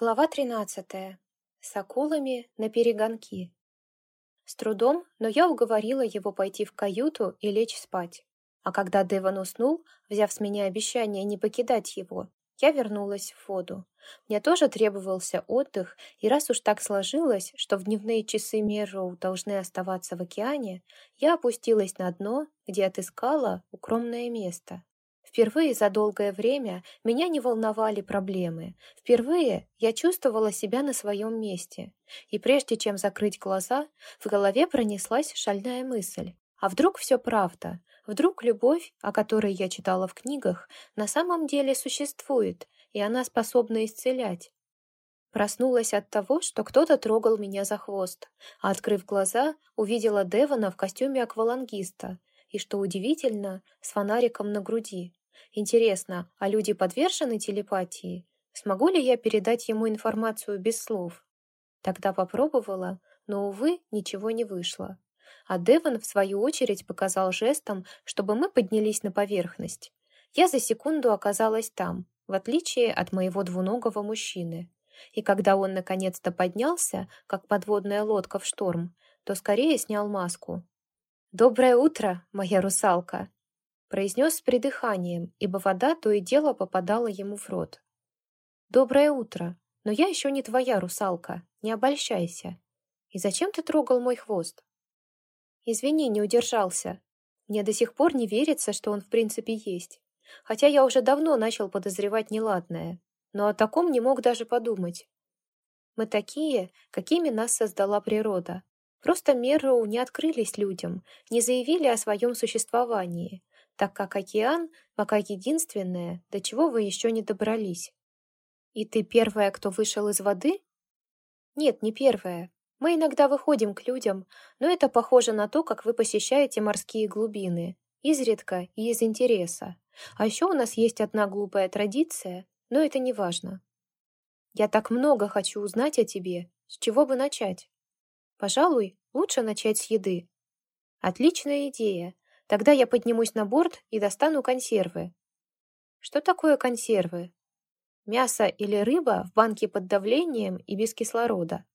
Глава 13. С акулами на перегонки. С трудом, но я уговорила его пойти в каюту и лечь спать. А когда Деван уснул, взяв с меня обещание не покидать его, я вернулась в воду. Мне тоже требовался отдых, и раз уж так сложилось, что в дневные часы Мерроу должны оставаться в океане, я опустилась на дно, где отыскала укромное место. Впервые за долгое время меня не волновали проблемы. Впервые я чувствовала себя на своем месте. И прежде чем закрыть глаза, в голове пронеслась шальная мысль. А вдруг все правда? Вдруг любовь, о которой я читала в книгах, на самом деле существует, и она способна исцелять? Проснулась от того, что кто-то трогал меня за хвост, а, открыв глаза, увидела Девона в костюме аквалангиста и, что удивительно, с фонариком на груди. Интересно, а люди подвержены телепатии? Смогу ли я передать ему информацию без слов? Тогда попробовала, но, увы, ничего не вышло. А Девон, в свою очередь, показал жестом, чтобы мы поднялись на поверхность. Я за секунду оказалась там, в отличие от моего двуногого мужчины. И когда он наконец-то поднялся, как подводная лодка в шторм, то скорее снял маску. «Доброе утро, моя русалка!» Произнес с придыханием, ибо вода то и дело попадала ему в рот. «Доброе утро, но я еще не твоя русалка, не обольщайся. И зачем ты трогал мой хвост?» «Извини, не удержался. Мне до сих пор не верится, что он в принципе есть. Хотя я уже давно начал подозревать неладное, но о таком не мог даже подумать. Мы такие, какими нас создала природа. Просто Мерроу не открылись людям, не заявили о своем существовании, так как океан пока единственное, до чего вы еще не добрались. И ты первая, кто вышел из воды? Нет, не первая. Мы иногда выходим к людям, но это похоже на то, как вы посещаете морские глубины, изредка и из интереса. А еще у нас есть одна глупая традиция, но это не важно. Я так много хочу узнать о тебе. С чего бы начать? Пожалуй, лучше начать с еды. Отличная идея. Тогда я поднимусь на борт и достану консервы. Что такое консервы? Мясо или рыба в банке под давлением и без кислорода.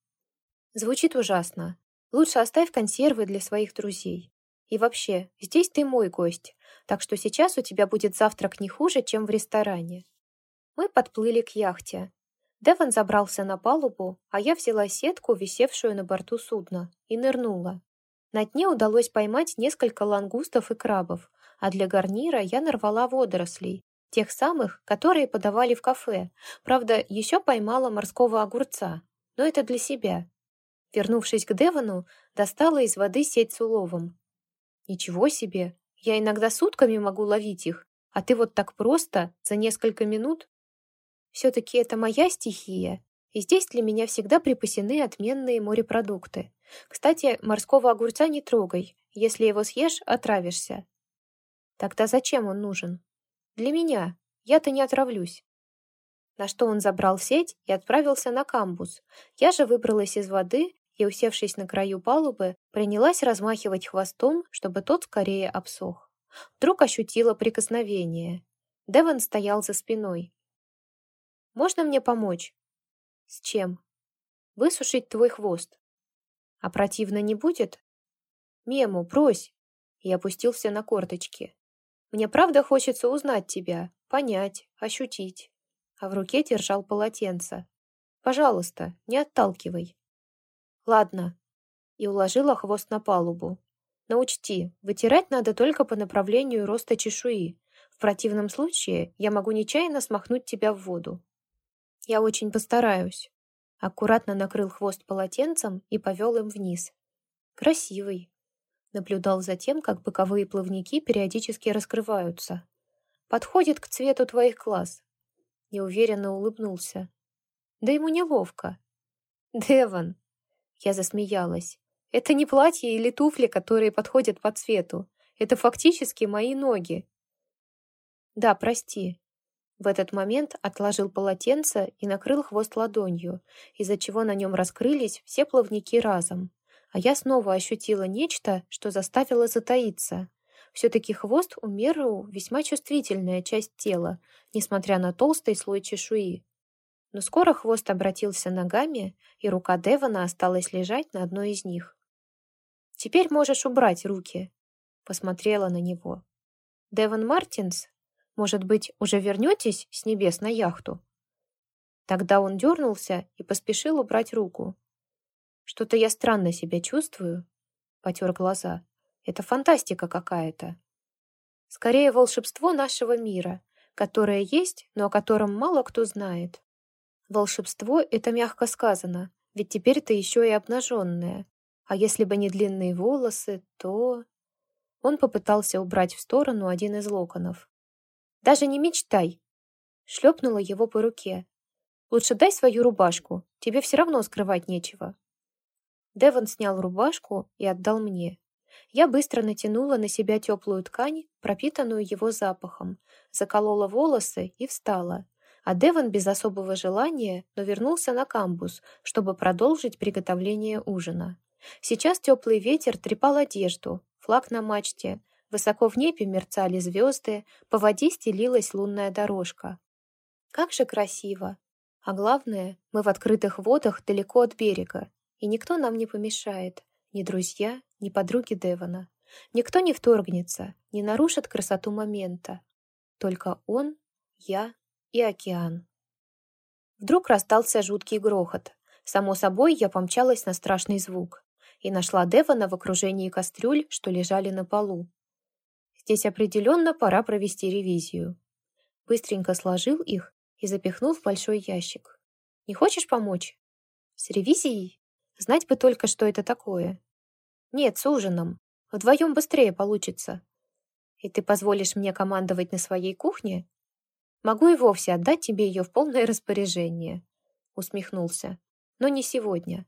Звучит ужасно. Лучше оставь консервы для своих друзей. И вообще, здесь ты мой гость, так что сейчас у тебя будет завтрак не хуже, чем в ресторане. Мы подплыли к яхте. Деван забрался на палубу, а я взяла сетку, висевшую на борту судна, и нырнула. На дне удалось поймать несколько лангустов и крабов, а для гарнира я нарвала водорослей, тех самых, которые подавали в кафе. Правда, еще поймала морского огурца, но это для себя. Вернувшись к Девану, достала из воды сеть с уловом. Ничего себе, я иногда сутками могу ловить их, а ты вот так просто, за несколько минут? Все-таки это моя стихия, и здесь для меня всегда припасены отменные морепродукты. Кстати, морского огурца не трогай. Если его съешь, отравишься. Тогда зачем он нужен? Для меня. Я-то не отравлюсь. На что он забрал сеть и отправился на камбус. Я же выбралась из воды и, усевшись на краю палубы, принялась размахивать хвостом, чтобы тот скорее обсох. Вдруг ощутила прикосновение. Деван стоял за спиной. «Можно мне помочь?» С чем? Высушить твой хвост. А противно не будет? Мему, брось. И опустился на корточки. Мне правда хочется узнать тебя, понять, ощутить. А в руке держал полотенце. Пожалуйста, не отталкивай. Ладно. И уложила хвост на палубу. Но учти, вытирать надо только по направлению роста чешуи. В противном случае я могу нечаянно смахнуть тебя в воду. Я очень постараюсь. Аккуратно накрыл хвост полотенцем и повел им вниз. Красивый. Наблюдал за тем, как боковые плавники периодически раскрываются. Подходит к цвету твоих глаз. Неуверенно улыбнулся. Да ему неловко. Деван. Я засмеялась. Это не платье или туфли, которые подходят по цвету. Это фактически мои ноги. Да, прости. В этот момент отложил полотенце и накрыл хвост ладонью, из-за чего на нем раскрылись все плавники разом. А я снова ощутила нечто, что заставило затаиться. Все-таки хвост у Мерроу весьма чувствительная часть тела, несмотря на толстый слой чешуи. Но скоро хвост обратился ногами, и рука Девона осталась лежать на одной из них. «Теперь можешь убрать руки», — посмотрела на него. «Девон Мартинс, может быть, уже вернетесь с небес на яхту?» Тогда он дернулся и поспешил убрать руку. «Что-то я странно себя чувствую», — потер глаза. «Это фантастика какая-то. Скорее волшебство нашего мира, которое есть, но о котором мало кто знает. Волшебство — это мягко сказано, ведь теперь ты еще и обнаженная. А если бы не длинные волосы, то... Он попытался убрать в сторону один из локонов. «Даже не мечтай!» Шлепнула его по руке. «Лучше дай свою рубашку, тебе все равно скрывать нечего». Девон снял рубашку и отдал мне. Я быстро натянула на себя теплую ткань, пропитанную его запахом, заколола волосы и встала, а Деван без особого желания, но вернулся на камбус, чтобы продолжить приготовление ужина. Сейчас теплый ветер трепал одежду, флаг на мачте, высоко в небе мерцали звезды, по воде стелилась лунная дорожка. Как же красиво! А главное, мы в открытых водах далеко от берега, и никто нам не помешает, ни друзья, ни подруги Девана. Никто не вторгнется, не нарушит красоту момента. Только он, я и океан. Вдруг раздался жуткий грохот. Само собой, я помчалась на страшный звук и нашла Девана в окружении кастрюль, что лежали на полу. Здесь определенно пора провести ревизию. Быстренько сложил их и запихнул в большой ящик. «Не хочешь помочь?» «С ревизией? Знать бы только, что это такое». «Нет, с ужином. Вдвоем быстрее получится». «И ты позволишь мне командовать на своей кухне?» Могу и вовсе отдать тебе ее в полное распоряжение», — усмехнулся. «Но не сегодня».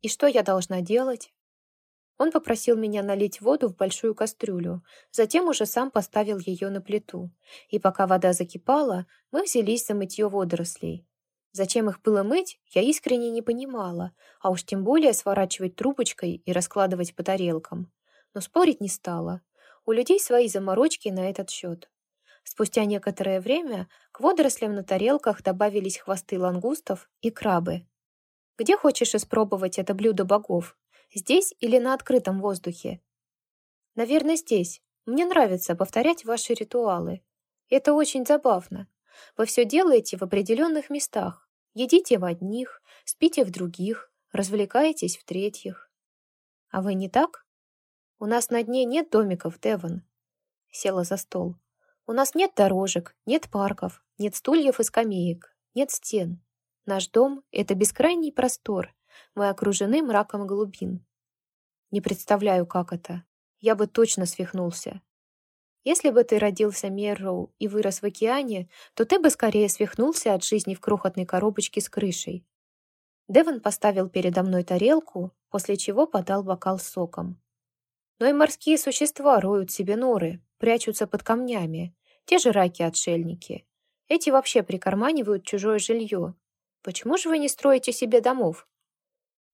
«И что я должна делать?» Он попросил меня налить воду в большую кастрюлю, затем уже сам поставил ее на плиту. И пока вода закипала, мы взялись за мытье водорослей. Зачем их было мыть, я искренне не понимала, а уж тем более сворачивать трубочкой и раскладывать по тарелкам. Но спорить не стала. У людей свои заморочки на этот счет. Спустя некоторое время к водорослям на тарелках добавились хвосты лангустов и крабы. «Где хочешь испробовать это блюдо богов? Здесь или на открытом воздухе?» «Наверное, здесь. Мне нравится повторять ваши ритуалы. Это очень забавно. Вы все делаете в определенных местах. Едите в одних, спите в других, развлекаетесь в третьих. А вы не так? У нас на дне нет домиков, Девон. Села за стол. У нас нет дорожек, нет парков, нет стульев и скамеек, нет стен. Наш дом — это бескрайний простор. Мы окружены мраком глубин. Не представляю, как это. Я бы точно свихнулся. Если бы ты родился Мерроу и вырос в океане, то ты бы скорее свихнулся от жизни в крохотной коробочке с крышей. Девон поставил передо мной тарелку, после чего подал бокал с соком. Но и морские существа роют себе норы, прячутся под камнями. Те же раки-отшельники. Эти вообще прикарманивают чужое жилье. Почему же вы не строите себе домов?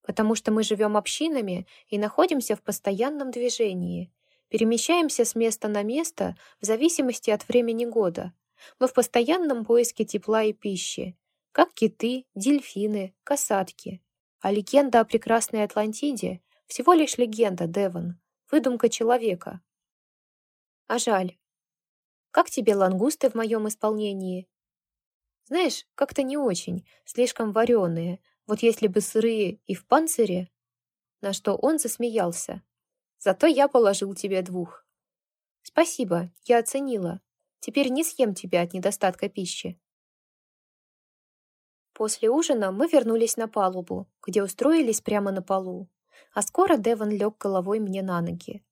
Потому что мы живем общинами и находимся в постоянном движении. Перемещаемся с места на место в зависимости от времени года. Мы в постоянном поиске тепла и пищи. Как киты, дельфины, касатки. А легенда о прекрасной Атлантиде – всего лишь легенда, Девон, выдумка человека. А жаль. Как тебе лангусты в моем исполнении? Знаешь, как-то не очень, слишком вареные. Вот если бы сырые и в панцире... На что он засмеялся. Зато я положил тебе двух. Спасибо, я оценила. Теперь не съем тебя от недостатка пищи. После ужина мы вернулись на палубу, где устроились прямо на полу. А скоро Девон лег головой мне на ноги.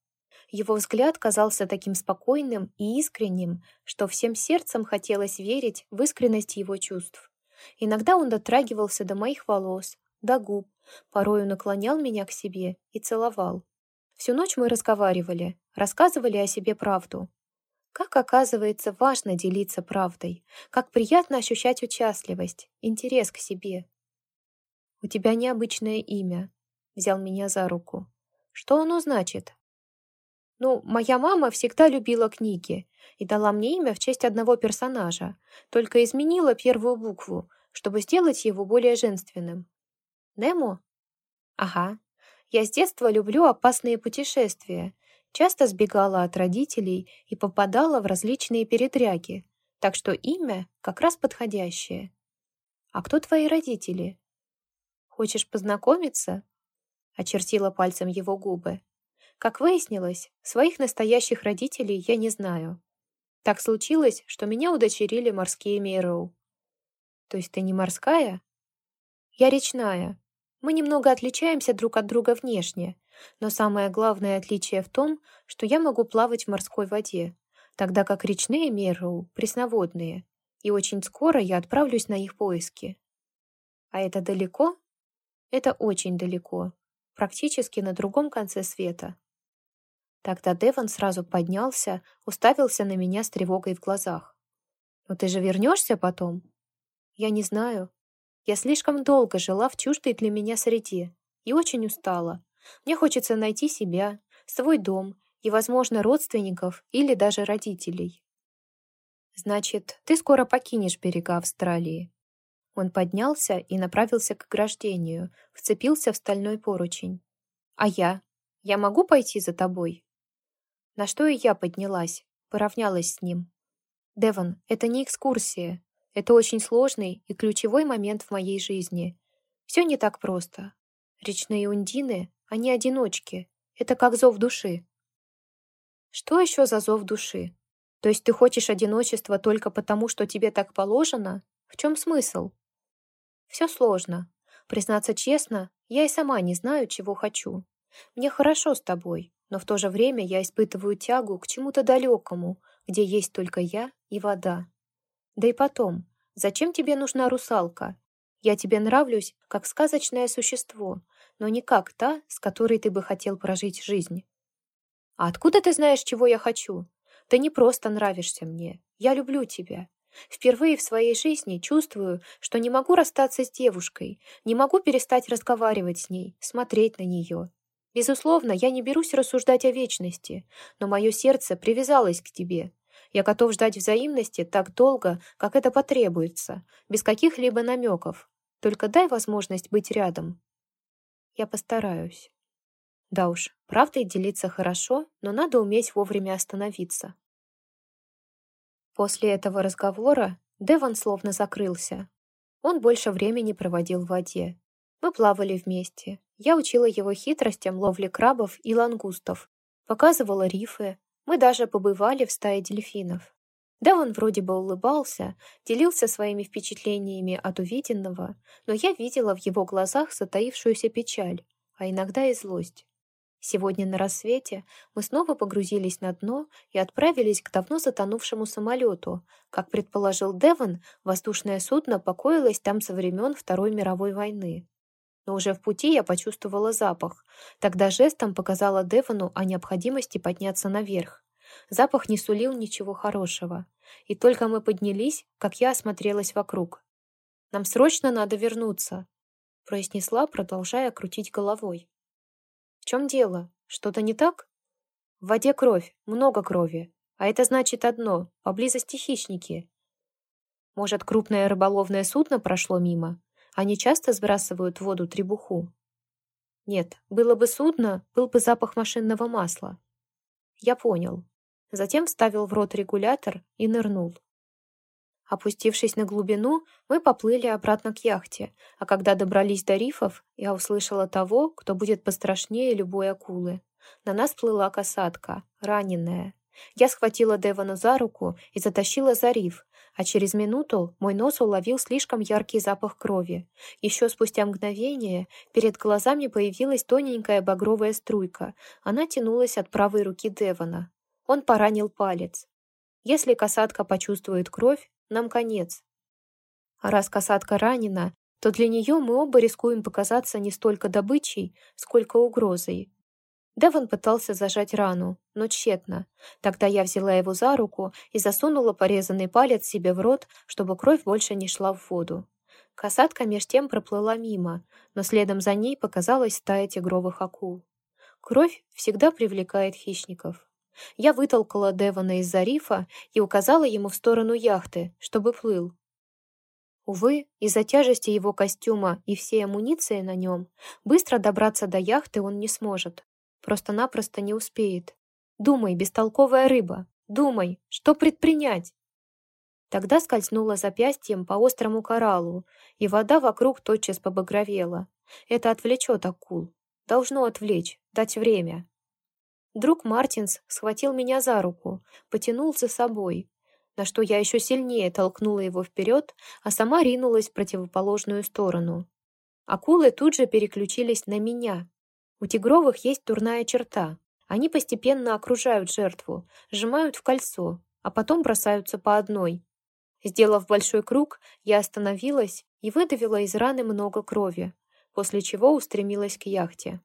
Его взгляд казался таким спокойным и искренним, что всем сердцем хотелось верить в искренность его чувств. Иногда он дотрагивался до моих волос, до губ, порою наклонял меня к себе и целовал. Всю ночь мы разговаривали, рассказывали о себе правду. Как оказывается важно делиться правдой, как приятно ощущать участливость, интерес к себе. «У тебя необычное имя», — взял меня за руку. «Что оно значит?» Ну, моя мама всегда любила книги и дала мне имя в честь одного персонажа, только изменила первую букву, чтобы сделать его более женственным. Немо? Ага. Я с детства люблю опасные путешествия. Часто сбегала от родителей и попадала в различные передряги, так что имя как раз подходящее. А кто твои родители? Хочешь познакомиться? Очертила пальцем его губы. Как выяснилось, своих настоящих родителей я не знаю. Так случилось, что меня удочерили морские Мейроу. То есть ты не морская? Я речная. Мы немного отличаемся друг от друга внешне, но самое главное отличие в том, что я могу плавать в морской воде, тогда как речные Мейроу — пресноводные, и очень скоро я отправлюсь на их поиски. А это далеко? Это очень далеко, практически на другом конце света. Тогда Деван сразу поднялся, уставился на меня с тревогой в глазах. «Но ты же вернешься потом?» «Я не знаю. Я слишком долго жила в чуждой для меня среде и очень устала. Мне хочется найти себя, свой дом и, возможно, родственников или даже родителей». «Значит, ты скоро покинешь берега Австралии?» Он поднялся и направился к ограждению, вцепился в стальной поручень. «А я? Я могу пойти за тобой?» На что и я поднялась, поравнялась с ним. «Девон, это не экскурсия. Это очень сложный и ключевой момент в моей жизни. Все не так просто. Речные ундины, они одиночки. Это как зов души». «Что еще за зов души? То есть ты хочешь одиночества только потому, что тебе так положено? В чем смысл?» «Все сложно. Признаться честно, я и сама не знаю, чего хочу. Мне хорошо с тобой, но в то же время я испытываю тягу к чему-то далекому, где есть только я и вода. Да и потом, зачем тебе нужна русалка? Я тебе нравлюсь как сказочное существо, но не как та, с которой ты бы хотел прожить жизнь. А откуда ты знаешь, чего я хочу? Ты не просто нравишься мне. Я люблю тебя. Впервые в своей жизни чувствую, что не могу расстаться с девушкой, не могу перестать разговаривать с ней, смотреть на нее. Безусловно, я не берусь рассуждать о вечности, но мое сердце привязалось к тебе. Я готов ждать взаимности так долго, как это потребуется, без каких-либо намеков. Только дай возможность быть рядом. Я постараюсь. Да уж, правдой делиться хорошо, но надо уметь вовремя остановиться. После этого разговора Деван словно закрылся. Он больше времени проводил в воде. Мы плавали вместе, я учила его хитростям ловли крабов и лангустов, показывала рифы, мы даже побывали в стае дельфинов. Да, он вроде бы улыбался, делился своими впечатлениями от увиденного, но я видела в его глазах затаившуюся печаль, а иногда и злость. Сегодня на рассвете мы снова погрузились на дно и отправились к давно затонувшему самолету. Как предположил Девон, воздушное судно покоилось там со времен Второй мировой войны но уже в пути я почувствовала запах. Тогда жестом показала Девону о необходимости подняться наверх. Запах не сулил ничего хорошего. И только мы поднялись, как я осмотрелась вокруг. «Нам срочно надо вернуться», — произнесла, продолжая крутить головой. «В чем дело? Что-то не так?» «В воде кровь, много крови. А это значит одно — поблизости хищники». «Может, крупное рыболовное судно прошло мимо?» Они часто сбрасывают в воду требуху? Нет, было бы судно, был бы запах машинного масла. Я понял. Затем вставил в рот регулятор и нырнул. Опустившись на глубину, мы поплыли обратно к яхте, а когда добрались до рифов, я услышала того, кто будет пострашнее любой акулы. На нас плыла касатка, раненая. Я схватила Девона за руку и затащила за риф, а через минуту мой нос уловил слишком яркий запах крови. Еще спустя мгновение перед глазами появилась тоненькая багровая струйка. Она тянулась от правой руки Девона. Он поранил палец. Если касатка почувствует кровь, нам конец. А раз касатка ранена, то для нее мы оба рискуем показаться не столько добычей, сколько угрозой. Девон пытался зажать рану, но тщетно. Тогда я взяла его за руку и засунула порезанный палец себе в рот, чтобы кровь больше не шла в воду. Касатка меж тем проплыла мимо, но следом за ней показалась стая тигровых акул. Кровь всегда привлекает хищников. Я вытолкала Девона из-за рифа и указала ему в сторону яхты, чтобы плыл. Увы, из-за тяжести его костюма и всей амуниции на нем, быстро добраться до яхты он не сможет. Просто-напросто не успеет. Думай, бестолковая рыба, думай, что предпринять? Тогда скользнула запястьем по острому кораллу, и вода вокруг тотчас побагровела. Это отвлечет акул. Должно отвлечь, дать время. Друг Мартинс схватил меня за руку, потянул за собой, на что я еще сильнее толкнула его вперед, а сама ринулась в противоположную сторону. Акулы тут же переключились на меня. У тигровых есть турная черта. Они постепенно окружают жертву, сжимают в кольцо, а потом бросаются по одной. Сделав большой круг, я остановилась и выдавила из раны много крови, после чего устремилась к яхте.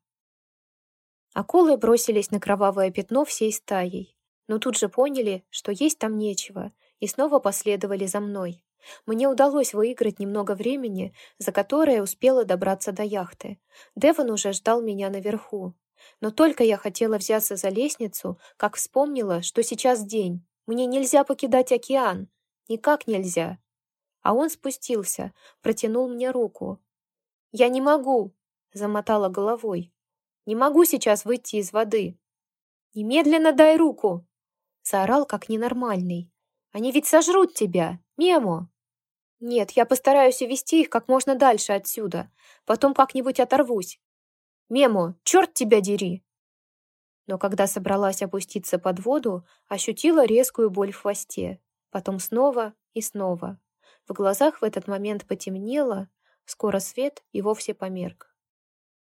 Акулы бросились на кровавое пятно всей стаей, но тут же поняли, что есть там нечего, и снова последовали за мной. Мне удалось выиграть немного времени, за которое успела добраться до яхты. Девон уже ждал меня наверху. Но только я хотела взяться за лестницу, как вспомнила, что сейчас день. Мне нельзя покидать океан. Никак нельзя. А он спустился, протянул мне руку. «Я не могу!» — замотала головой. «Не могу сейчас выйти из воды!» «Немедленно дай руку!» Заорал, как ненормальный. «Они ведь сожрут тебя! Мемо!» «Нет, я постараюсь увести их как можно дальше отсюда. Потом как-нибудь оторвусь. Мемо, черт тебя дери!» Но когда собралась опуститься под воду, ощутила резкую боль в хвосте. Потом снова и снова. В глазах в этот момент потемнело, скоро свет и вовсе померк.